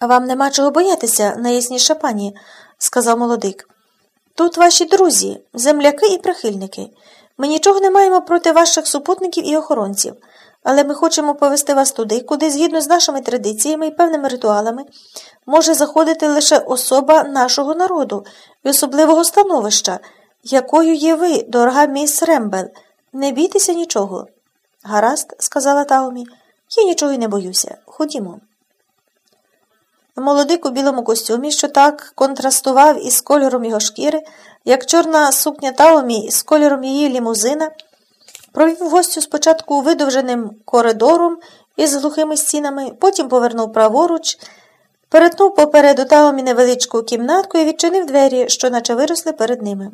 Вам нема чого боятися, найясніша пані, сказав молодик. Тут ваші друзі, земляки і прихильники. Ми нічого не маємо проти ваших супутників і охоронців, але ми хочемо повести вас туди, куди, згідно з нашими традиціями і певними ритуалами, може заходити лише особа нашого народу і особливого становища, якою є ви, дорога міс Рембел. Не бійтеся нічого. Гаразд, сказала Таумі, я нічого й не боюся. Ходімо. Молодик у білому костюмі, що так контрастував із кольором його шкіри, як чорна сукня Таумі з кольором її лімузина, провів гостю спочатку видовженим коридором із глухими стінами, потім повернув праворуч, перетнув попереду Таумі невеличку кімнатку і відчинив двері, що наче виросли перед ними.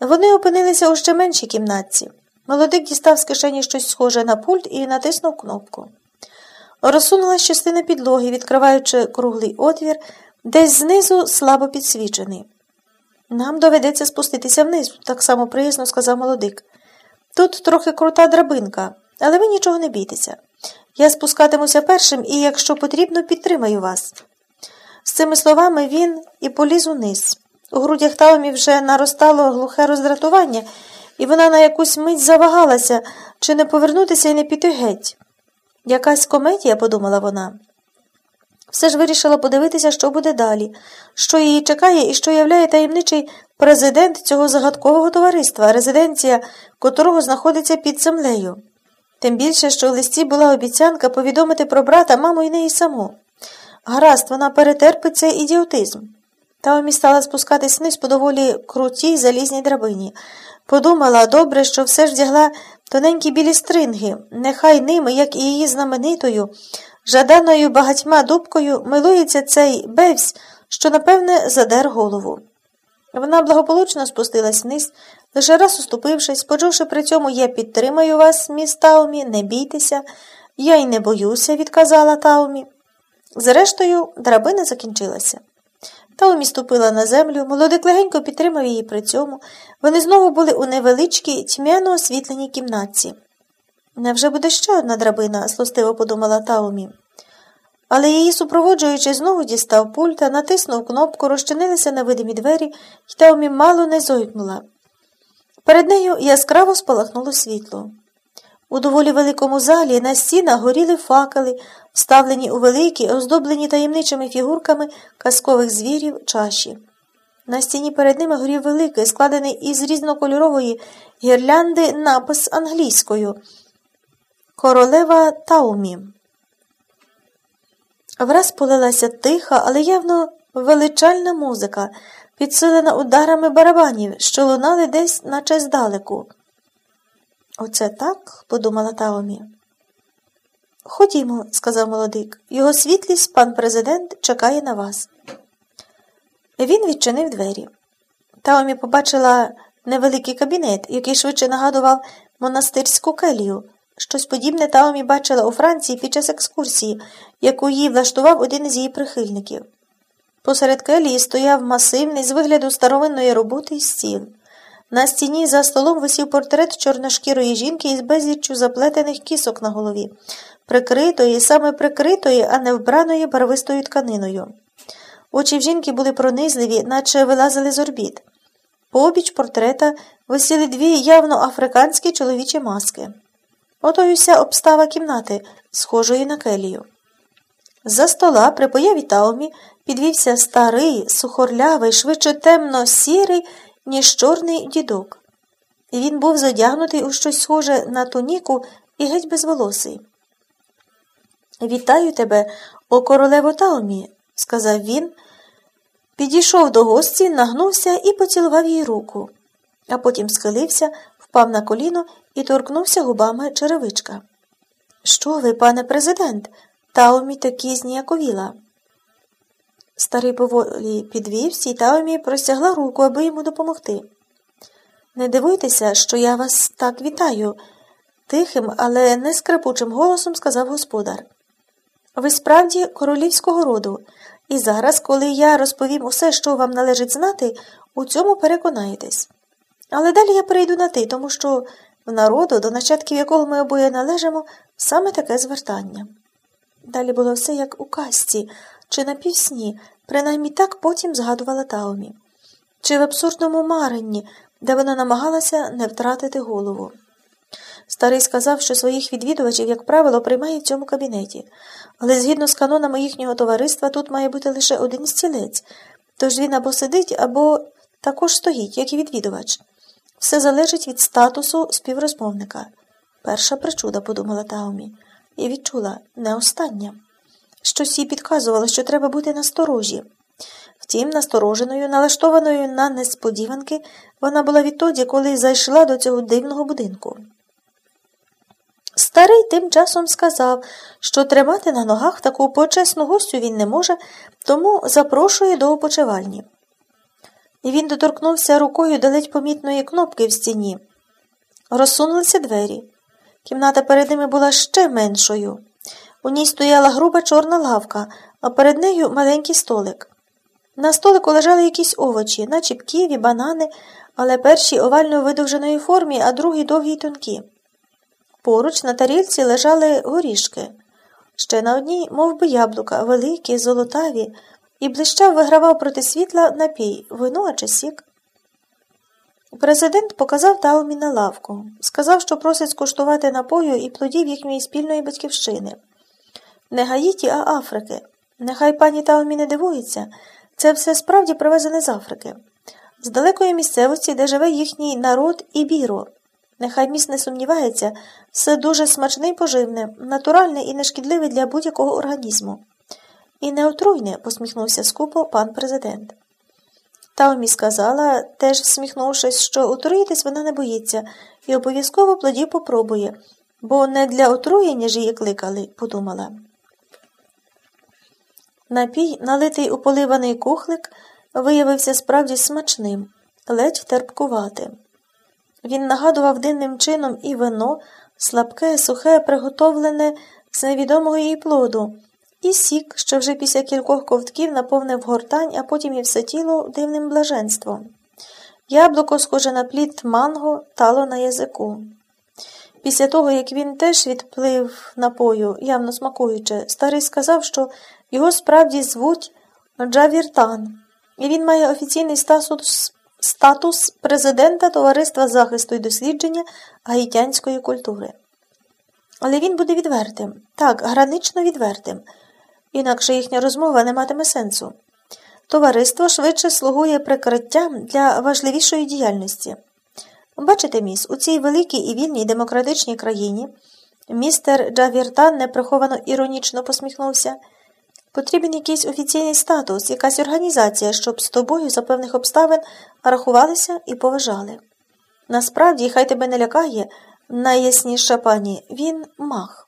Вони опинилися у ще меншій кімнатці. Молодик дістав з кишені щось схоже на пульт і натиснув кнопку. Розсунулась частина підлоги, відкриваючи круглий отвір, десь знизу слабо підсвічений. Нам доведеться спуститися вниз, так само приязно сказав молодик. Тут трохи крута драбинка, але ви нічого не бійтеся. Я спускатимуся першим і, якщо потрібно, підтримаю вас. З цими словами він і поліз униз. У грудях Таумі вже наростало глухе роздратування, і вона на якусь мить завагалася, чи не повернутися і не піти геть. Якась комедія, подумала вона. Все ж вирішила подивитися, що буде далі, що її чекає і що являє таємничий президент цього загадкового товариства, резиденція котрого знаходиться під землею. Тим більше, що в листі була обіцянка повідомити про брата, маму і неї саму. Гаразд, вона перетерпить цей ідіотизм. Таомі стала спускатись вниз по доволі крутій залізній драбині. Подумала добре, що все ж вдягла тоненькі білі стринги, нехай ними, як і її знаменитою, жаданою багатьма дубкою, милується цей бевсь, що, напевне, задер голову. Вона благополучно спустилась вниз, лише раз уступившись, почувши при цьому я підтримаю вас, міс Таумі, не бійтеся, я й не боюся, відказала Таумі. Зрештою, драбина закінчилася. Таумі ступила на землю, молодик легенько підтримав її при цьому. Вони знову були у невеличкій, тьмяно освітленій кімнатці. Невже буде ще одна драбина? злостиво подумала Таумі. Але її супроводжуючи, знову дістав пульта, натиснув кнопку, розчинилися невидимі двері, і Таумі мало не зойкнула. Перед нею яскраво спалахнуло світло. У доволі великому залі на стінах горіли факели, вставлені у великі, оздоблені таємничими фігурками казкових звірів чаші. На стіні перед ними горів великий, складений із різнокольорової гірлянди напис англійською Королева Таумі. Враз полилася тиха, але явно величальна музика, підсилена ударами барабанів, що лунали десь, наче здалеку. Оце так, подумала Таомі. Ходімо, сказав молодик, його світлість, пан президент, чекає на вас. Він відчинив двері. Таомі побачила невеликий кабінет, який швидше нагадував монастирську келію. Щось подібне Таомі бачила у Франції під час екскурсії, яку їй влаштував один із її прихильників. Посеред келії стояв масивний з вигляду старовинної роботи стіл. На стіні за столом висів портрет чорношкірої жінки із безліччю заплетених кісок на голові, прикритої, саме прикритої, а не вбраної барвистою тканиною. Очі в жінки були пронизливі, наче вилазили з орбіт. Пообіч портрета висіли дві явно африканські чоловічі маски. Ото й уся обстава кімнати, схожої на келію. За стола при появі Таумі підвівся старий, сухорлявий, швидше темно сірий, ніж чорний дідок. Він був задягнутий у щось схоже на туніку і геть безволосий. Вітаю тебе, о королево Таумі, сказав він, підійшов до гості, нагнувся і поцілував їй руку, а потім схилився, впав на коліно і торкнувся губами черевичка. Що ви, пане президент? Таумі такі зніяковіла. Старий поволі підвівся, і Таумі простягла руку, аби йому допомогти. Не дивуйтеся, що я вас так вітаю, тихим, але не скрипучим голосом сказав господар. Ви справді королівського роду, і зараз, коли я розповім усе, що вам належить знати, у цьому переконаєтесь. Але далі я перейду на ти, тому що в народу, до нащадків якого ми обоє належимо, саме таке звертання. Далі було все як у казці, чи на півсні, принаймні так потім згадувала Таомі, чи в абсурдному маренні, де вона намагалася не втратити голову. Старий сказав, що своїх відвідувачів, як правило, приймає в цьому кабінеті, але згідно з канонами їхнього товариства тут має бути лише один стілець, тож він або сидить, або також стоїть, як і відвідувач. Все залежить від статусу співрозмовника. Перша причуда, подумала Таомі, і відчула не остання. Щось їй підказувало, що треба бути насторожі. Втім, настороженою, налаштованою на несподіванки, вона була відтоді, коли зайшла до цього дивного будинку. Старий тим часом сказав, що тримати на ногах таку почесну гостю він не може, тому запрошує до опочивальні. І він доторкнувся рукою до ледь помітної кнопки в стіні. Розсунулися двері. Кімната перед ними була ще меншою. У ній стояла груба чорна лавка, а перед нею маленький столик. На столику лежали якісь овочі, наче ківі, банани, але перші овально видовженої формі, а другі довгі й тонкі. Поруч на тарілці лежали горішки. Ще на одній, мов би, яблука, великі, золотаві, і блищав вигравав проти світла напій, вино чи сік. Президент показав Таумі на лавку. Сказав, що просить скуштувати напою і плодів їхньої спільної батьківщини. Не Гаїті, а Африки. Нехай пані Таумі не дивується, це все справді привезене з Африки, з далекої місцевості, де живе їхній народ і біро. Нехай міст не сумнівається, все дуже смачне і поживне, натуральне і нешкідливе для будь-якого організму. І не отруйне, посміхнувся скупо пан президент. Таумі сказала, теж всміхнувшись, що отруїтись вона не боїться, і обов'язково плодів попробує, бо не для отруєння ж її кликали, подумала. Напій, налитий у поливаний кухлик, виявився справді смачним, ледь терпкуватим. Він нагадував дивним чином і вино, слабке, сухе, приготовлене з невідомого її плоду, і сік, що вже після кількох ковтків наповнив гортань, а потім і все тіло дивним блаженством. Яблуко, схоже на плід манго, тало на язику. Після того, як він теж відплив напою, явно смакуючи, старий сказав, що його справді звуть Джавіртан, і він має офіційний статус статус президента Товариства захисту і дослідження гаїтянської культури. Але він буде відвертим, так, гранично відвертим, інакше їхня розмова не матиме сенсу. Товариство швидше слугує прикриттям для важливішої діяльності. Бачите, міс, у цій великій і вільній демократичній країні містер Джавіртан неприховано іронічно посміхнувся. Потрібен якийсь офіційний статус, якась організація, щоб з тобою за певних обставин рахувалися і поважали. Насправді, хай тебе не лякає, найясніша пані, він мах.